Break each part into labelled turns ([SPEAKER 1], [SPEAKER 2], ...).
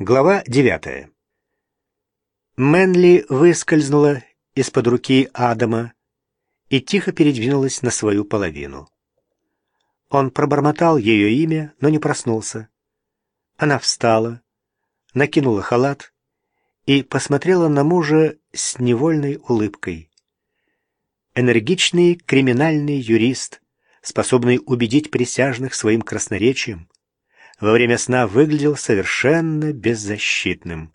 [SPEAKER 1] Глава девятая. Мэнли выскользнула из-под руки Адама и тихо передвинулась на свою половину. Он пробормотал ее имя, но не проснулся. Она встала, накинула халат и посмотрела на мужа с невольной улыбкой. Энергичный криминальный юрист, способный убедить присяжных своим красноречием, во время сна выглядел совершенно беззащитным.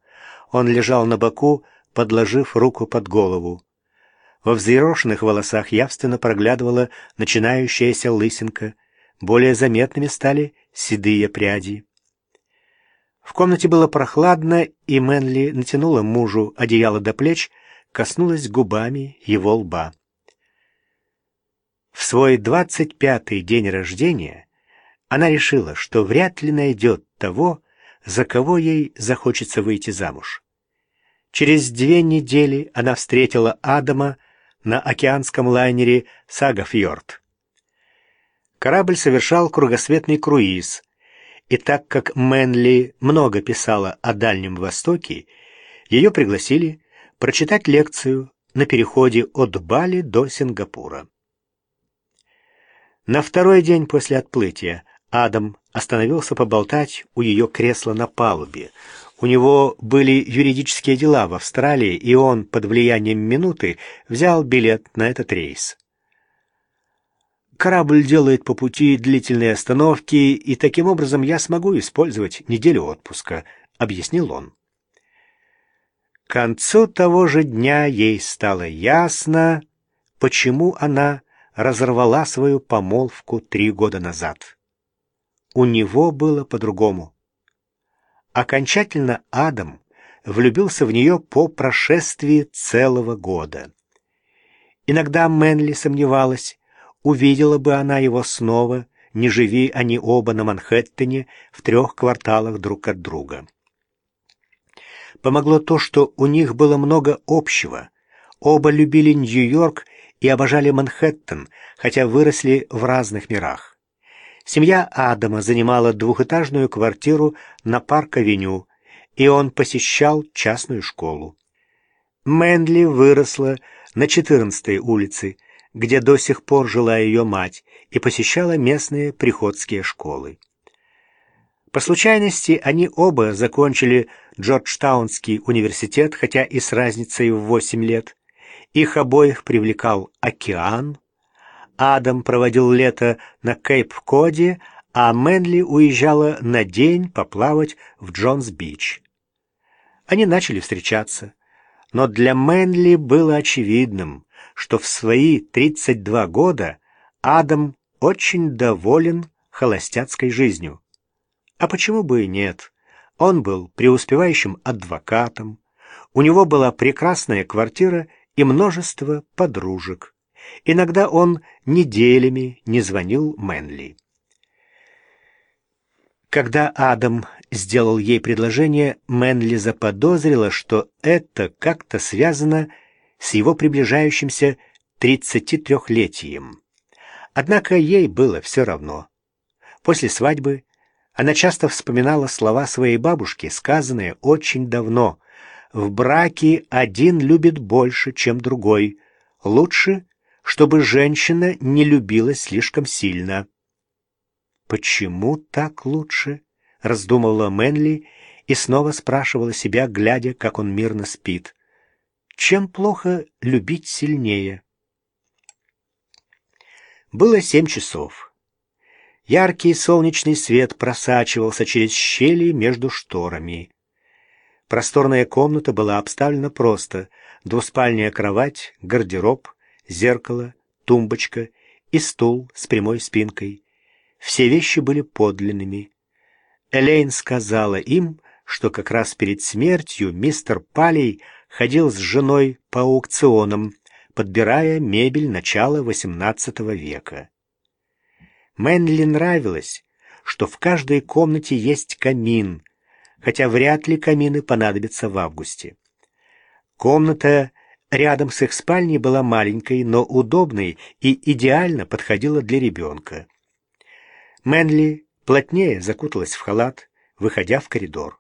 [SPEAKER 1] Он лежал на боку, подложив руку под голову. Во взъерошенных волосах явственно проглядывала начинающаяся лысинка, более заметными стали седые пряди. В комнате было прохладно, и Мэнли натянула мужу одеяло до плеч, коснулась губами его лба. В свой двадцать пятый день рождения она решила, что вряд ли найдет того, за кого ей захочется выйти замуж. Через две недели она встретила Адама на океанском лайнере «Сагафьорд». Корабль совершал кругосветный круиз, и так как Мэнли много писала о Дальнем Востоке, ее пригласили прочитать лекцию на переходе от Бали до Сингапура. На второй день после отплытия Адам остановился поболтать у ее кресла на палубе. У него были юридические дела в Австралии, и он под влиянием минуты взял билет на этот рейс. Корабль делает по пути длительные остановки, и таким образом я смогу использовать неделю отпуска, объяснил он. К концу того же дня ей стало ясно, почему она разорвала свою помолвку три года назад. У него было по-другому. Окончательно Адам влюбился в нее по прошествии целого года. Иногда Мэнли сомневалась, увидела бы она его снова, не живи они оба на Манхэттене в трех кварталах друг от друга. Помогло то, что у них было много общего. Оба любили Нью-Йорк и обожали Манхэттен, хотя выросли в разных мирах. Семья Адама занимала двухэтажную квартиру на Парк-авеню, и он посещал частную школу. Мэнли выросла на 14-й улице, где до сих пор жила ее мать, и посещала местные приходские школы. По случайности они оба закончили Джорджтаунский университет, хотя и с разницей в 8 лет. Их обоих привлекал океан, Адам проводил лето на Кейп-Коде, а Мэнли уезжала на день поплавать в Джонс-Бич. Они начали встречаться, но для Мэнли было очевидным, что в свои 32 года Адам очень доволен холостяцкой жизнью. А почему бы и нет? Он был преуспевающим адвокатом, у него была прекрасная квартира и множество подружек. Иногда он неделями не звонил Мэнли. Когда Адам сделал ей предложение, Мэнли заподозрила, что это как-то связано с его приближающимся 33-летием. Однако ей было все равно. После свадьбы она часто вспоминала слова своей бабушки, сказанные очень давно. «В браке один любит больше, чем другой. Лучше чтобы женщина не любила слишком сильно. «Почему так лучше?» — раздумывала Мэнли и снова спрашивала себя, глядя, как он мирно спит. «Чем плохо любить сильнее?» Было семь часов. Яркий солнечный свет просачивался через щели между шторами. Просторная комната была обставлена просто. Двуспальная кровать, гардероб, зеркало, тумбочка и стул с прямой спинкой. Все вещи были подлинными. Элейн сказала им, что как раз перед смертью мистер Палей ходил с женой по аукционам, подбирая мебель начала XVIII века. Мэнли нравилось, что в каждой комнате есть камин, хотя вряд ли камины понадобятся в августе. Комната Рядом с их спальней была маленькой, но удобной и идеально подходила для ребенка. Мэнли плотнее закуталась в халат, выходя в коридор.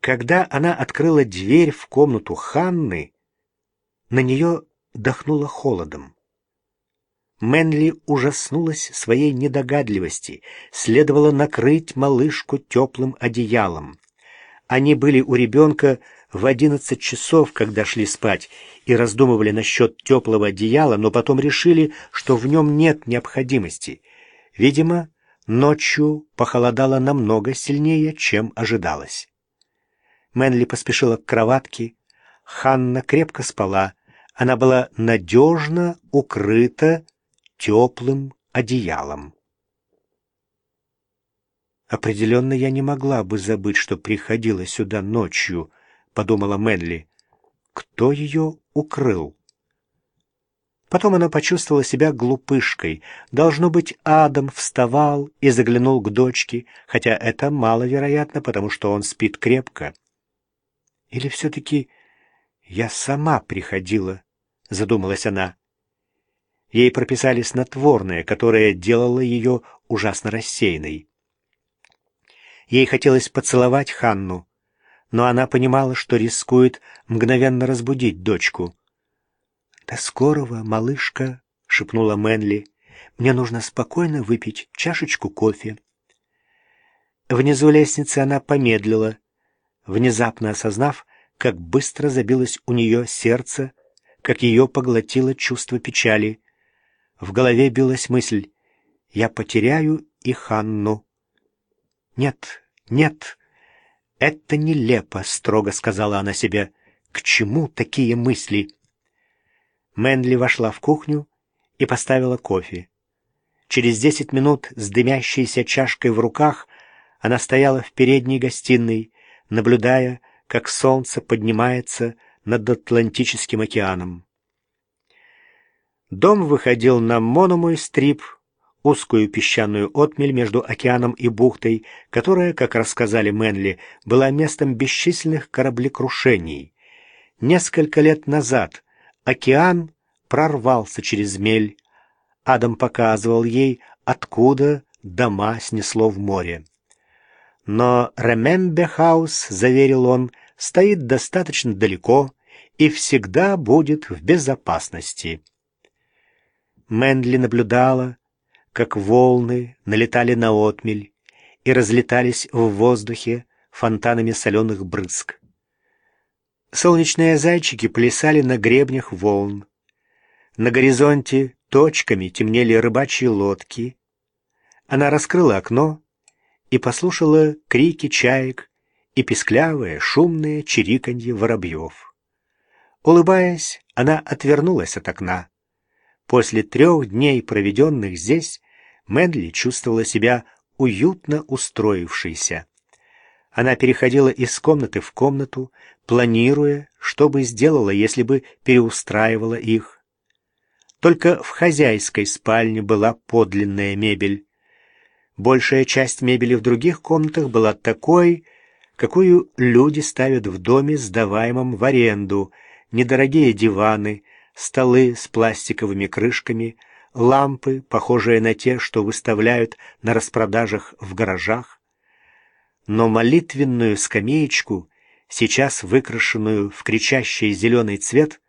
[SPEAKER 1] Когда она открыла дверь в комнату Ханны, на нее дохнуло холодом. Мэнли ужаснулась своей недогадливости. Следовало накрыть малышку теплым одеялом. Они были у ребенка в одиннадцать часов, когда шли спать, и раздумывали насчет теплого одеяла, но потом решили, что в нем нет необходимости. Видимо, ночью похолодало намного сильнее, чем ожидалось. Мэнли поспешила к кроватке. Ханна крепко спала. Она была надежно укрыта теплым одеялом. «Определенно я не могла бы забыть, что приходила сюда ночью», — подумала Мэнли. «Кто ее укрыл?» Потом она почувствовала себя глупышкой. Должно быть, Адам вставал и заглянул к дочке, хотя это маловероятно, потому что он спит крепко. Или все-таки я сама приходила, задумалась она. Ей прописали снотворное, которое делало ее ужасно рассеянной. Ей хотелось поцеловать Ханну, но она понимала, что рискует мгновенно разбудить дочку. «До скорого, малышка», — шепнула Мэнли. «Мне нужно спокойно выпить чашечку кофе». Внизу лестницы она помедлила, внезапно осознав, как быстро забилось у нее сердце, как ее поглотило чувство печали. В голове билась мысль «Я потеряю и Ханну». «Нет, нет, это нелепо», — строго сказала она себе. «К чему такие мысли?» Мэнли вошла в кухню и поставила кофе. Через десять минут с дымящейся чашкой в руках она стояла в передней гостиной, наблюдая, как солнце поднимается над Атлантическим океаном. Дом выходил на Мономой-стрип, узкую песчаную отмель между океаном и бухтой, которая, как рассказали Мэнли, была местом бесчисленных кораблекрушений. Несколько лет назад океан прорвался через мель. Адам показывал ей, откуда дома снесло в море. Но Ремембер-хаус, заверил он, стоит достаточно далеко и всегда будет в безопасности. Мэнли наблюдала, как волны налетали на отмель и разлетались в воздухе фонтанами соленых брызг. Солнечные зайчики плясали на гребнях волн. На горизонте точками темнели рыбачьи лодки. Она раскрыла окно и послушала крики чаек и песклявое, шумное чириканье воробьев. Улыбаясь, она отвернулась от окна. После трех дней, проведенных здесь, Мэдли чувствовала себя уютно устроившейся. Она переходила из комнаты в комнату, планируя, что бы сделала, если бы переустраивала их. Только в хозяйской спальне была подлинная мебель. Большая часть мебели в других комнатах была такой, какую люди ставят в доме, сдаваемом в аренду. Недорогие диваны, столы с пластиковыми крышками, лампы, похожие на те, что выставляют на распродажах в гаражах. Но молитвенную скамеечку, сейчас выкрашенную в кричащий зеленый цвет,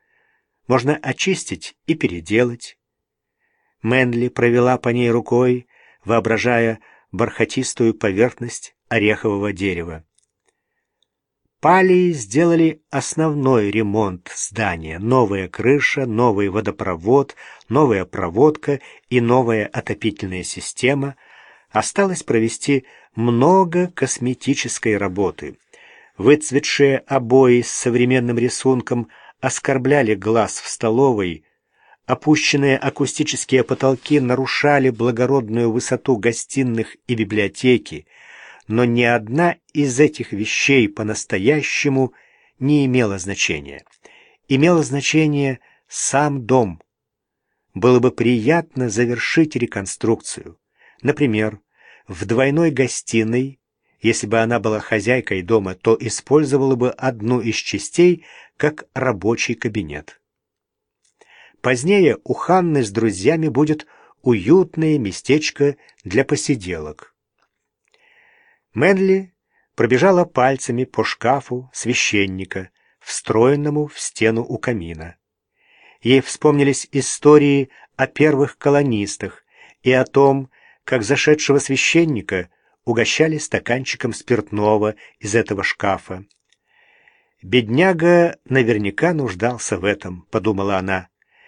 [SPEAKER 1] можно очистить и переделать. Мэнли провела по ней рукой, воображая бархатистую поверхность орехового дерева. Палии сделали основной ремонт здания. Новая крыша, новый водопровод, новая проводка и новая отопительная система. Осталось провести много косметической работы. Выцветшие обои с современным рисунком оскорбляли глаз в столовой, Опущенные акустические потолки нарушали благородную высоту гостиных и библиотеки, но ни одна из этих вещей по-настоящему не имела значения. Имело значение сам дом. Было бы приятно завершить реконструкцию. Например, в двойной гостиной, если бы она была хозяйкой дома, то использовала бы одну из частей как рабочий кабинет. Позднее у Ханны с друзьями будет уютное местечко для посиделок. Мэнли пробежала пальцами по шкафу священника, встроенному в стену у камина. Ей вспомнились истории о первых колонистах и о том, как зашедшего священника угощали стаканчиком спиртного из этого шкафа. «Бедняга наверняка нуждался в этом», — подумала она.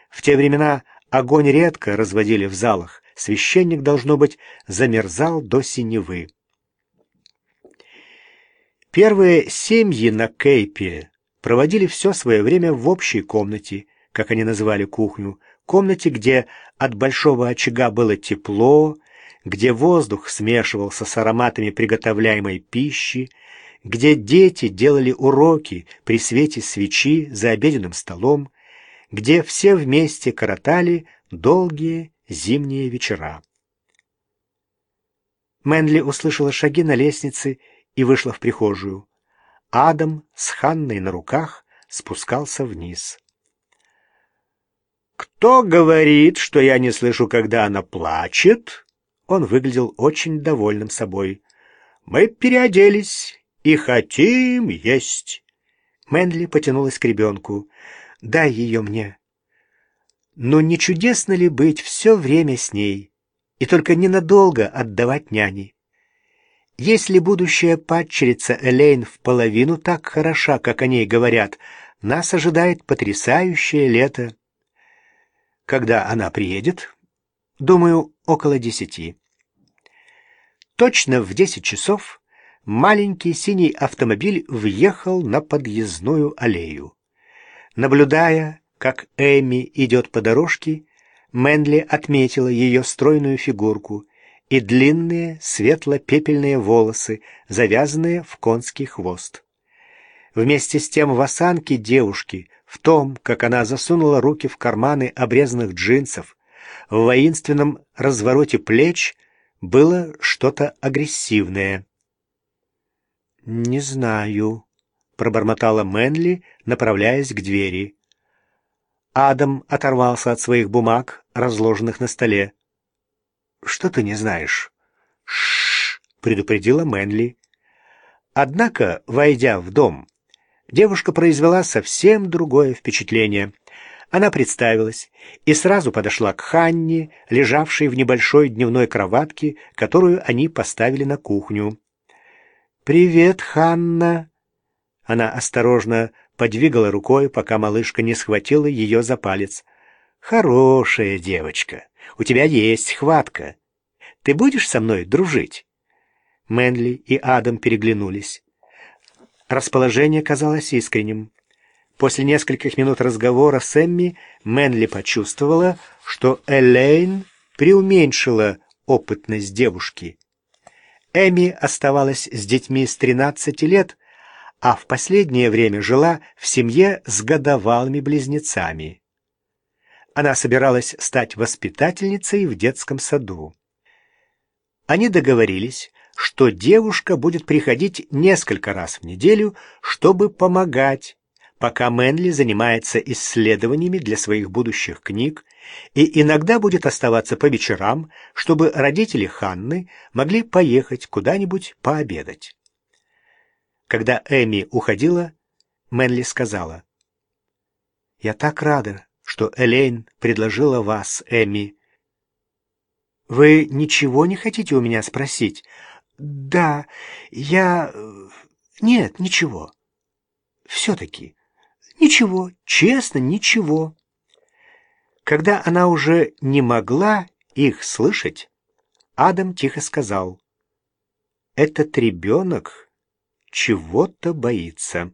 [SPEAKER 1] «В те времена огонь редко разводили в залах. Священник, должно быть, замерзал до синевы». Первые семьи на Кейпе проводили все свое время в общей комнате, как они называли кухню, комнате, где от большого очага было тепло, где воздух смешивался с ароматами приготовляемой пищи, где дети делали уроки при свете свечи за обеденным столом, где все вместе коротали долгие зимние вечера. Мэнли услышала шаги на лестнице и вышла в прихожую. Адам с Ханной на руках спускался вниз. «Кто говорит, что я не слышу, когда она плачет?» Он выглядел очень довольным собой. «Мы переоделись и хотим есть». Мэнли потянулась к ребенку. «Дай ее мне». Но не чудесно ли быть все время с ней и только ненадолго отдавать няне? Если будущая падчерица Элейн в половину так хороша, как о ней говорят, нас ожидает потрясающее лето. Когда она приедет? Думаю, около десяти. Точно в десять часов маленький синий автомобиль въехал на подъездную аллею. Наблюдая, как Эми идет по дорожке, Мэнли отметила ее стройную фигурку и длинные светло-пепельные волосы, завязанные в конский хвост. Вместе с тем в осанке девушки, в том, как она засунула руки в карманы обрезанных джинсов, в воинственном развороте плеч было что-то агрессивное. «Не знаю», — пробормотала Мэнли, направляясь к двери. Адам оторвался от своих бумаг, разложенных на столе. «Что ты не знаешь?» «Ш-ш-ш», предупредила Мэнли. Однако, войдя в дом, девушка произвела совсем другое впечатление. Она представилась и сразу подошла к Ханне, лежавшей в небольшой дневной кроватке, которую они поставили на кухню. «Привет, Ханна!» Она осторожно подвигала рукой, пока малышка не схватила ее за палец. «Хорошая девочка, у тебя есть хватка. Ты будешь со мной дружить?» Мэнли и Адам переглянулись. Расположение казалось искренним. После нескольких минут разговора с Эмми Мэнли почувствовала, что Элейн преуменьшила опытность девушки. Эми оставалась с детьми с 13 лет, а в последнее время жила в семье с годовалыми близнецами. Она собиралась стать воспитательницей в детском саду. Они договорились, что девушка будет приходить несколько раз в неделю, чтобы помогать, пока Мэнли занимается исследованиями для своих будущих книг и иногда будет оставаться по вечерам, чтобы родители Ханны могли поехать куда-нибудь пообедать. Когда Эми уходила, Мэнли сказала, «Я так рада, что Элейн предложила вас, Эми. Вы ничего не хотите у меня спросить?» «Да, я... Нет, ничего. Все-таки. Ничего, честно, ничего». Когда она уже не могла их слышать, Адам тихо сказал, «Этот ребенок чего-то боится».